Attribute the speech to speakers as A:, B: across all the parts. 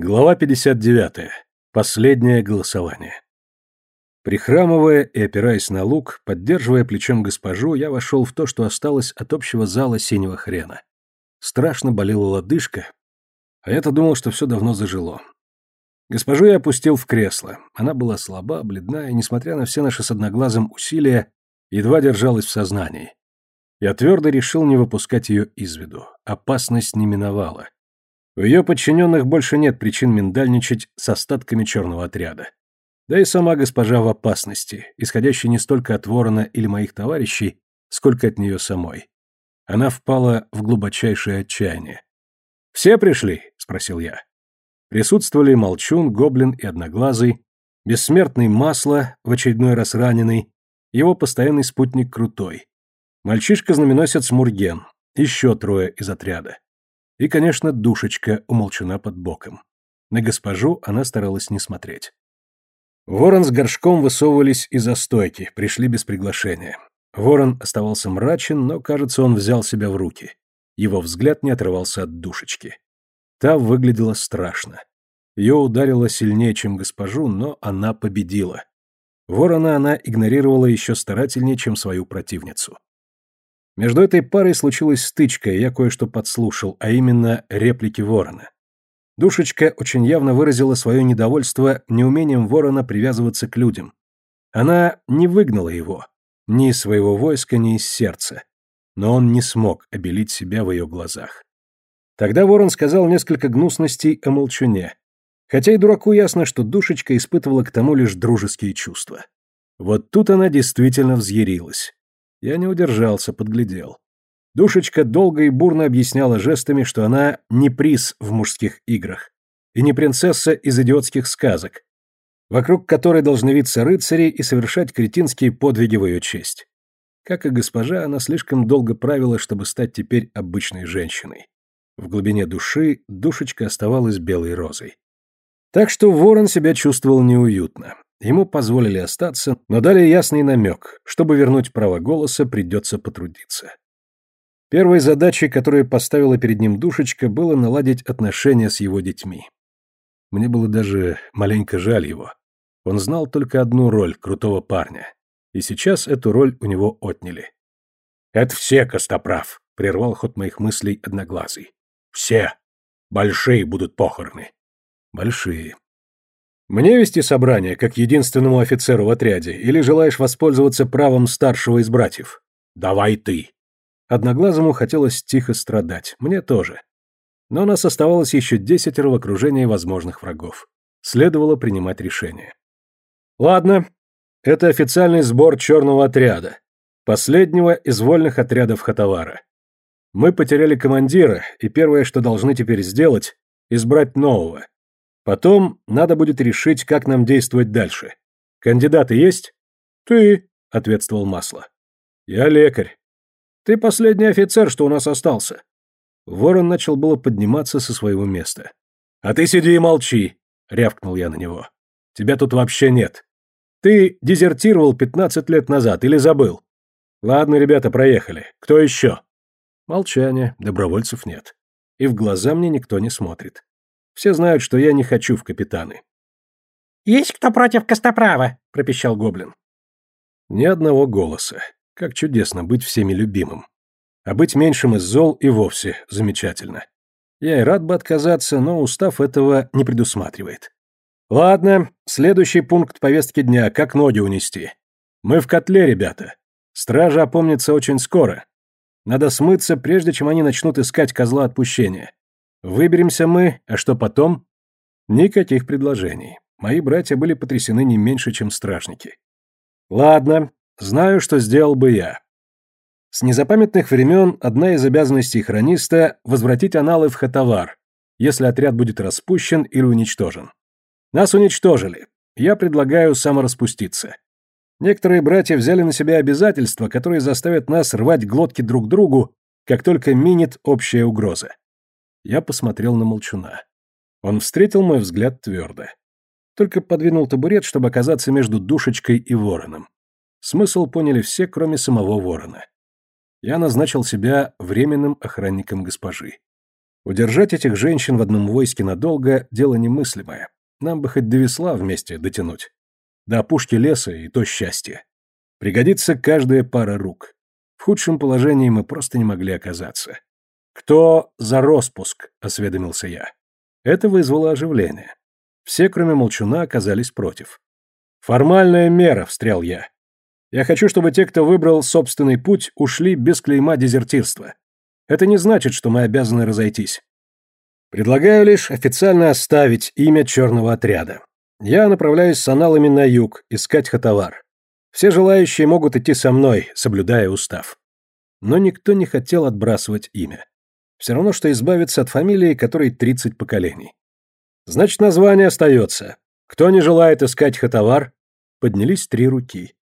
A: Глава 59. Последнее голосование. Прихрамывая и опираясь на лук, поддерживая плечом госпожу, я вошел в то, что осталось от общего зала синего хрена. Страшно болела лодыжка, а я-то думал, что все давно зажило. Госпожу я опустил в кресло. Она была слаба, бледна, и, несмотря на все наши с одноглазым усилия, едва держалась в сознании. Я твердо решил не выпускать ее из виду. Опасность не миновала. У ее подчиненных больше нет причин миндальничать с остатками черного отряда. Да и сама госпожа в опасности, исходящей не столько от ворона или моих товарищей, сколько от нее самой. Она впала в глубочайшее отчаяние. «Все пришли?» — спросил я. Присутствовали Молчун, Гоблин и Одноглазый, бессмертный Масло, в очередной раз раненый, его постоянный спутник Крутой, мальчишка-знаменосец Мурген, еще трое из отряда. И, конечно, душечка умолчена под боком. На госпожу она старалась не смотреть. Ворон с горшком высовывались из-за стойки, пришли без приглашения. Ворон оставался мрачен, но, кажется, он взял себя в руки. Его взгляд не отрывался от душечки. Та выглядела страшно. Ее ударило сильнее, чем госпожу, но она победила. Ворона она игнорировала еще старательнее, чем свою противницу. Между этой парой случилась стычка, и я кое-что подслушал, а именно реплики Ворона. Душечка очень явно выразила свое недовольство неумением Ворона привязываться к людям. Она не выгнала его, ни из своего войска, ни из сердца. Но он не смог обелить себя в ее глазах. Тогда Ворон сказал несколько гнусностей о молчуне. Хотя и дураку ясно, что душечка испытывала к тому лишь дружеские чувства. Вот тут она действительно взъярилась. Я не удержался, подглядел. Душечка долго и бурно объясняла жестами, что она не приз в мужских играх и не принцесса из идиотских сказок, вокруг которой должны виться рыцари и совершать кретинские подвиги в ее честь. Как и госпожа, она слишком долго правила, чтобы стать теперь обычной женщиной. В глубине души душечка оставалась белой розой. Так что ворон себя чувствовал неуютно. Ему позволили остаться, но дали ясный намек, чтобы вернуть право голоса, придется потрудиться. Первой задачей, которую поставила перед ним душечка, было наладить отношения с его детьми. Мне было даже маленько жаль его. Он знал только одну роль крутого парня. И сейчас эту роль у него отняли. «Это все, Костоправ», — прервал ход моих мыслей одноглазый. «Все. Большие будут похороны». «Большие. Мне вести собрание, как единственному офицеру в отряде, или желаешь воспользоваться правом старшего из братьев? Давай ты. Одноглазому хотелось тихо страдать, мне тоже. Но у нас оставалось еще десятеро в окружении возможных врагов. Следовало принимать решение. Ладно, это официальный сбор черного отряда, последнего из вольных отрядов Хатавара. Мы потеряли командира, и первое, что должны теперь сделать, избрать нового. Потом надо будет решить, как нам действовать дальше. Кандидаты есть? Ты, ответствовал Масло. Я лекарь. Ты последний офицер, что у нас остался. Ворон начал было подниматься со своего места. А ты сиди и молчи, рявкнул я на него. Тебя тут вообще нет. Ты дезертировал 15 лет назад или забыл? Ладно, ребята, проехали. Кто еще? Молчание, добровольцев нет. И в глаза мне никто не смотрит. Все знают, что я не хочу в капитаны.
B: «Есть кто против Костоправа?» — пропищал гоблин.
A: Ни одного голоса. Как чудесно быть всеми любимым. А быть меньшим из зол и вовсе замечательно. Я и рад бы отказаться, но устав этого не предусматривает. Ладно, следующий пункт повестки дня — как ноги унести. Мы в котле, ребята. Стража опомнится очень скоро. Надо смыться, прежде чем они начнут искать козла отпущения. Выберемся мы, а что потом? Никаких предложений. Мои братья были потрясены не меньше, чем стражники. Ладно, знаю, что сделал бы я. С незапамятных времен одна из обязанностей хрониста — возвратить аналы в Хатавар, если отряд будет распущен или уничтожен. Нас уничтожили. Я предлагаю самораспуститься. Некоторые братья взяли на себя обязательства, которые заставят нас рвать глотки друг другу, как только минит общая угроза. Я посмотрел на молчуна. Он встретил мой взгляд твердо. Только подвинул табурет, чтобы оказаться между душечкой и вороном. Смысл поняли все, кроме самого ворона. Я назначил себя временным охранником госпожи. Удержать этих женщин в одном войске надолго – дело немыслимое. Нам бы хоть до весла вместе дотянуть. До опушки леса и то счастье. Пригодится каждая пара рук. В худшем положении мы просто не могли оказаться. «Кто за распуск?» – осведомился я. Это вызвало оживление. Все, кроме Молчуна, оказались против. «Формальная мера», — встрял я. «Я хочу, чтобы те, кто выбрал собственный путь, ушли без клейма дезертирства. Это не значит, что мы обязаны разойтись. Предлагаю лишь официально оставить имя черного отряда. Я направляюсь с аналами на юг, искать хатовар. Все желающие могут идти со мной, соблюдая устав. Но никто не хотел отбрасывать имя. Все равно, что избавиться от фамилии, которой 30 поколений. Значит, название остается. Кто не желает искать хатовар? Поднялись три руки.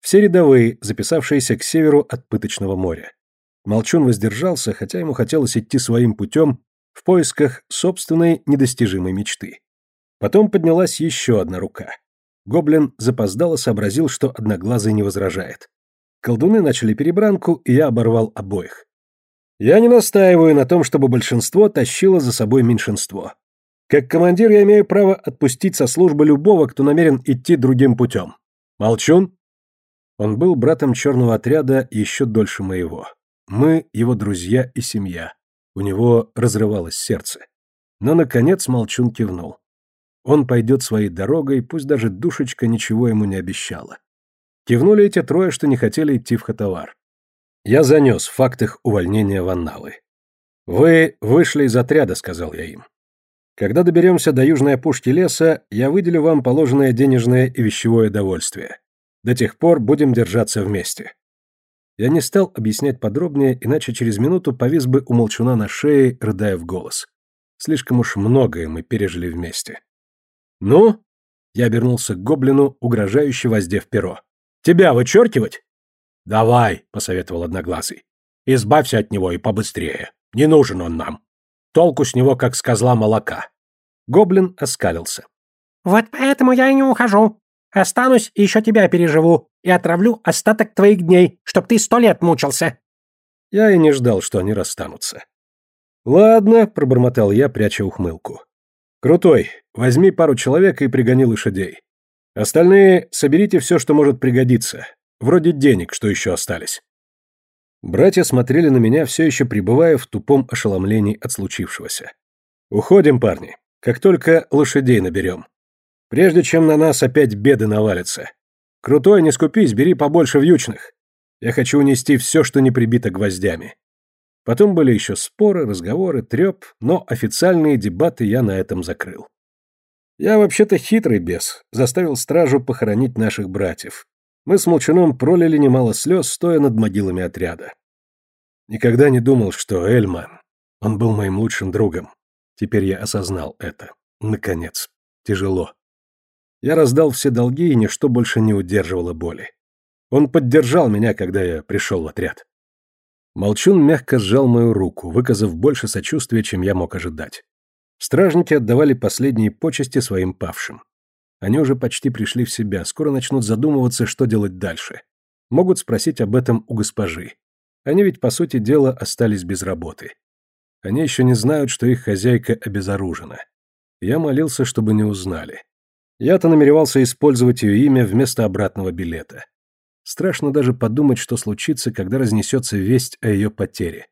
A: Все рядовые, записавшиеся к северу от Пыточного моря. Молчун воздержался, хотя ему хотелось идти своим путем в поисках собственной недостижимой мечты. Потом поднялась еще одна рука. Гоблин запоздало сообразил, что Одноглазый не возражает. Колдуны начали перебранку, и я оборвал обоих. Я не настаиваю на том, чтобы большинство тащило за собой меньшинство. Как командир я имею право отпустить со службы любого, кто намерен идти другим путем. Молчун? Он был братом черного отряда еще дольше моего. Мы его друзья и семья. У него разрывалось сердце. Но, наконец, Молчун кивнул. Он пойдет своей дорогой, пусть даже душечка ничего ему не обещала. Кивнули эти трое, что не хотели идти в Хатавар. Я занес факт их увольнения в анналы. «Вы вышли из отряда», — сказал я им. «Когда доберемся до южной опушки леса, я выделю вам положенное денежное и вещевое довольствие. До тех пор будем держаться вместе. Я не стал объяснять подробнее, иначе через минуту повис бы у молчуна на шее, рыдая в голос. Слишком уж многое мы пережили вместе. «Ну?» Я обернулся к гоблину, угрожающе воздев перо. «Тебя вычеркивать?» «Давай», — посоветовал Одноглазый. «Избавься от него и побыстрее. Не нужен он нам. Толку с него, как с козла молока». Гоблин оскалился.
B: «Вот поэтому я и не ухожу. Останусь и еще тебя переживу, и отравлю остаток твоих дней, чтоб ты сто лет мучился».
A: Я и не ждал, что они расстанутся. «Ладно», — пробормотал я, пряча ухмылку. «Крутой, возьми пару человек и пригони лошадей. Остальные соберите все, что может пригодиться, вроде денег, что еще остались». Братья смотрели на меня, все еще пребывая в тупом ошеломлении от случившегося. «Уходим, парни, как только лошадей наберем. Прежде чем на нас опять беды навалятся. Крутой, не скупись, бери побольше вьючных. Я хочу унести все, что не прибито гвоздями. Потом были еще споры, разговоры, треп, но официальные дебаты я на этом закрыл. Я вообще-то хитрый бес, заставил стражу похоронить наших братьев. Мы с Молчуном пролили немало слез, стоя над могилами отряда. Никогда не думал, что Эльма... Он был моим лучшим другом. Теперь я осознал это. Наконец. Тяжело. Я раздал все долги, и ничто больше не удерживало боли. Он поддержал меня, когда я пришел в отряд. Молчун мягко сжал мою руку, выказав больше сочувствия, чем я мог ожидать. Стражники отдавали последние почести своим павшим. Они уже почти пришли в себя, скоро начнут задумываться, что делать дальше. Могут спросить об этом у госпожи. Они ведь, по сути дела, остались без работы. Они еще не знают, что их хозяйка обезоружена. Я молился, чтобы не узнали. Я-то намеревался использовать ее имя вместо обратного билета. Страшно даже подумать, что случится, когда разнесется весть о ее потере.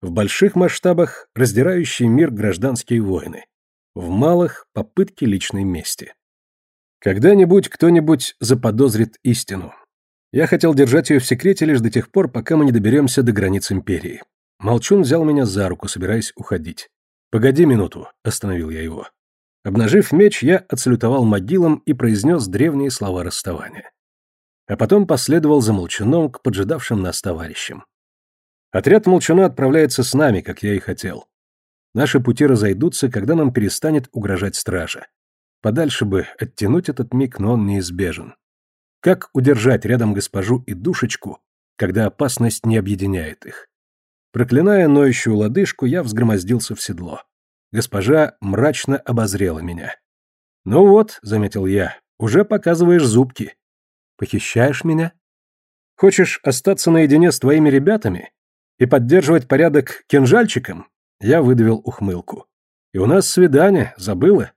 A: В больших масштабах раздирающий мир гражданские войны. В малых – попытки личной мести. Когда-нибудь кто-нибудь заподозрит истину. Я хотел держать ее в секрете лишь до тех пор, пока мы не доберемся до границ империи. Молчун взял меня за руку, собираясь уходить. «Погоди минуту», – остановил я его. Обнажив меч, я отсалютовал могилам и произнес древние слова расставания. А потом последовал за молчуном к поджидавшим нас товарищам. Отряд молчуна отправляется с нами, как я и хотел. Наши пути разойдутся, когда нам перестанет угрожать стража. Подальше бы оттянуть этот миг, но он неизбежен. Как удержать рядом госпожу и душечку, когда опасность не объединяет их? Проклиная ноющую лодыжку, я взгромоздился в седло. Госпожа мрачно обозрела меня. «Ну вот», — заметил я, — «уже показываешь зубки. Похищаешь меня? Хочешь остаться наедине с твоими ребятами и поддерживать порядок кинжальчиком? Я выдавил ухмылку. И у нас свидание, забыла?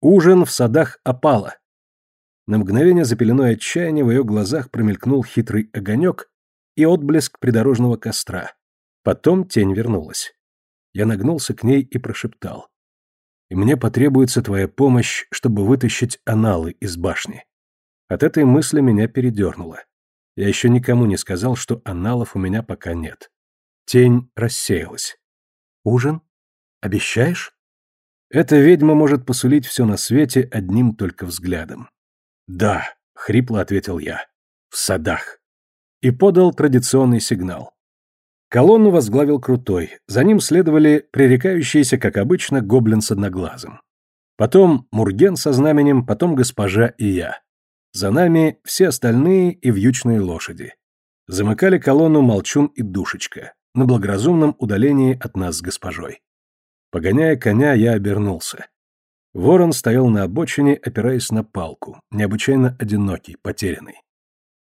A: Ужин в садах опала. На мгновение за отчаяния в ее глазах промелькнул хитрый огонек и отблеск придорожного костра. Потом тень вернулась. Я нагнулся к ней и прошептал. «И мне потребуется твоя помощь, чтобы вытащить аналы из башни». От этой мысли меня передернуло. Я еще никому не сказал, что аналов у меня пока нет. Тень рассеялась. «Ужин? Обещаешь?» Эта ведьма может посулить все на свете одним только взглядом. «Да», — хрипло ответил я, — «в садах». И подал традиционный сигнал. Колонну возглавил Крутой, за ним следовали пререкающиеся, как обычно, гоблин с одноглазым. Потом Мурген со знаменем, потом госпожа и я. За нами все остальные и вьючные лошади. Замыкали колонну Молчун и Душечка, на благоразумном удалении от нас с госпожой. Погоняя коня, я обернулся. Ворон стоял на обочине, опираясь на палку, необычайно одинокий, потерянный.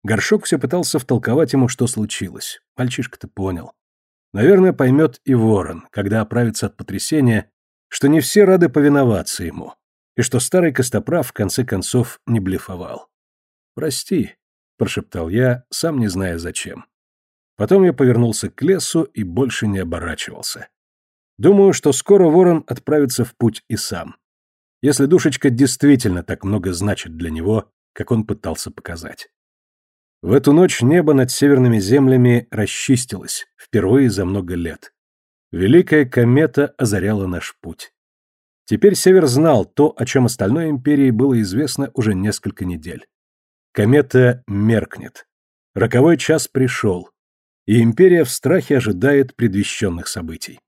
A: Горшок все пытался втолковать ему, что случилось. Мальчишка-то понял. Наверное, поймет и ворон, когда оправится от потрясения, что не все рады повиноваться ему, и что старый костоправ в конце концов не блефовал. «Прости», — прошептал я, сам не зная зачем. Потом я повернулся к лесу и больше не оборачивался. Думаю, что скоро ворон отправится в путь и сам. Если душечка действительно так много значит для него, как он пытался показать. В эту ночь небо над северными землями расчистилось, впервые за много лет. Великая комета озаряла наш путь. Теперь Север знал то, о чем остальной империи было известно уже несколько недель. Комета меркнет. Роковой час пришел, и империя в страхе ожидает предвещенных событий.